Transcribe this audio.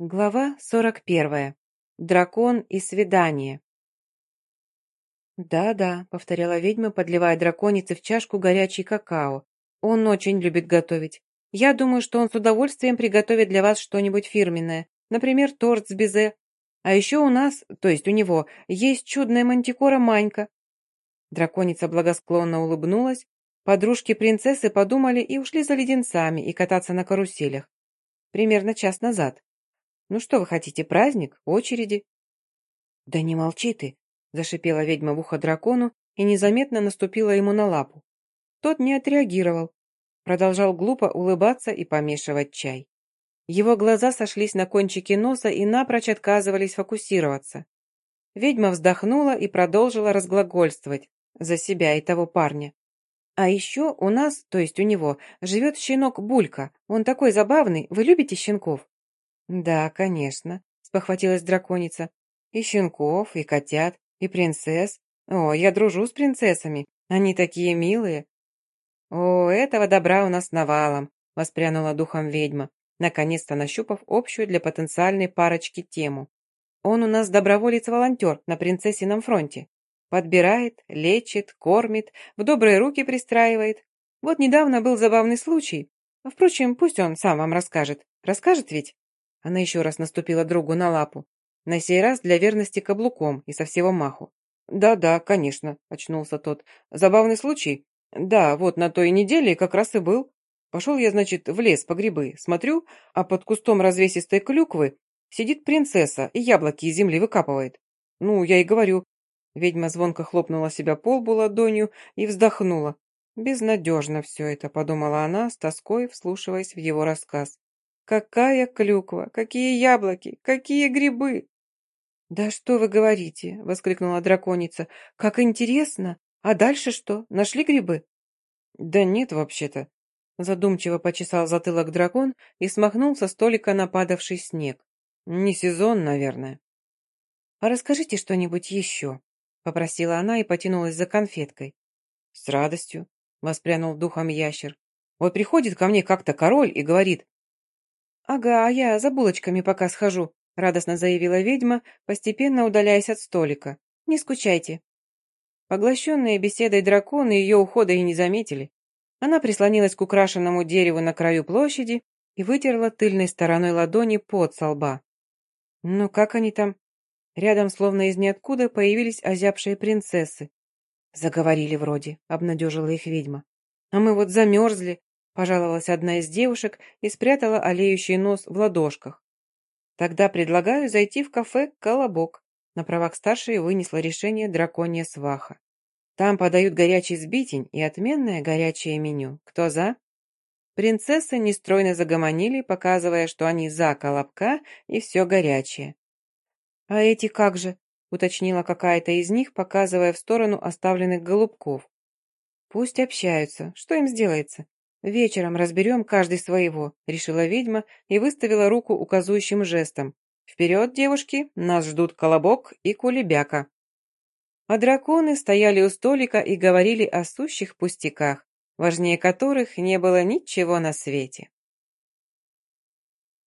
Глава 41. Дракон и свидание. «Да-да», — повторяла ведьма, подливая драконице в чашку горячий какао. «Он очень любит готовить. Я думаю, что он с удовольствием приготовит для вас что-нибудь фирменное, например, торт с безе. А еще у нас, то есть у него, есть чудная мантикора Манька». Драконица благосклонно улыбнулась. Подружки принцессы подумали и ушли за леденцами и кататься на каруселях. Примерно час назад. Ну что вы хотите, праздник? Очереди?» «Да не молчи ты!» – зашипела ведьма в ухо дракону и незаметно наступила ему на лапу. Тот не отреагировал. Продолжал глупо улыбаться и помешивать чай. Его глаза сошлись на кончике носа и напрочь отказывались фокусироваться. Ведьма вздохнула и продолжила разглагольствовать за себя и того парня. «А еще у нас, то есть у него, живет щенок Булька. Он такой забавный. Вы любите щенков?» «Да, конечно», — спохватилась драконица. «И щенков, и котят, и принцесс. О, я дружу с принцессами, они такие милые». «О, этого добра у нас навалом», — воспрянула духом ведьма, наконец-то нащупав общую для потенциальной парочки тему. «Он у нас доброволец-волонтер на принцессином фронте. Подбирает, лечит, кормит, в добрые руки пристраивает. Вот недавно был забавный случай. Впрочем, пусть он сам вам расскажет. Расскажет ведь?» Она еще раз наступила другу на лапу. На сей раз для верности каблуком и со всего маху. «Да-да, конечно», — очнулся тот. «Забавный случай? Да, вот на той неделе как раз и был. Пошел я, значит, в лес по грибы. Смотрю, а под кустом развесистой клюквы сидит принцесса и яблоки из земли выкапывает. Ну, я и говорю». Ведьма звонко хлопнула себя по лбу ладонью и вздохнула. «Безнадежно все это», — подумала она, с тоской вслушиваясь в его рассказ. Какая клюква, какие яблоки, какие грибы!» «Да что вы говорите!» — воскликнула драконица. «Как интересно! А дальше что? Нашли грибы?» «Да нет, вообще-то». Задумчиво почесал затылок дракон и смахнул со столика нападавший снег. «Не сезон, наверное». «А расскажите что-нибудь еще», — попросила она и потянулась за конфеткой. «С радостью», — воспрянул духом ящер. «Вот приходит ко мне как-то король и говорит, «Ага, а я за булочками пока схожу», — радостно заявила ведьма, постепенно удаляясь от столика. «Не скучайте». Поглощенные беседой драконы ее ухода и не заметили. Она прислонилась к украшенному дереву на краю площади и вытерла тыльной стороной ладони под со лба. «Ну как они там?» Рядом, словно из ниоткуда, появились озябшие принцессы. «Заговорили вроде», — обнадежила их ведьма. «А мы вот замерзли, пожаловалась одна из девушек и спрятала олеющий нос в ладошках. «Тогда предлагаю зайти в кафе «Колобок». На правах старшей вынесла решение драконья сваха. Там подают горячий сбитень и отменное горячее меню. Кто за? Принцессы нестройно загомонили, показывая, что они за колобка и все горячее. «А эти как же?» — уточнила какая-то из них, показывая в сторону оставленных голубков. «Пусть общаются. Что им сделается? «Вечером разберем каждый своего», — решила ведьма и выставила руку указующим жестом. «Вперед, девушки, нас ждут Колобок и Кулебяка». А драконы стояли у столика и говорили о сущих пустяках, важнее которых не было ничего на свете.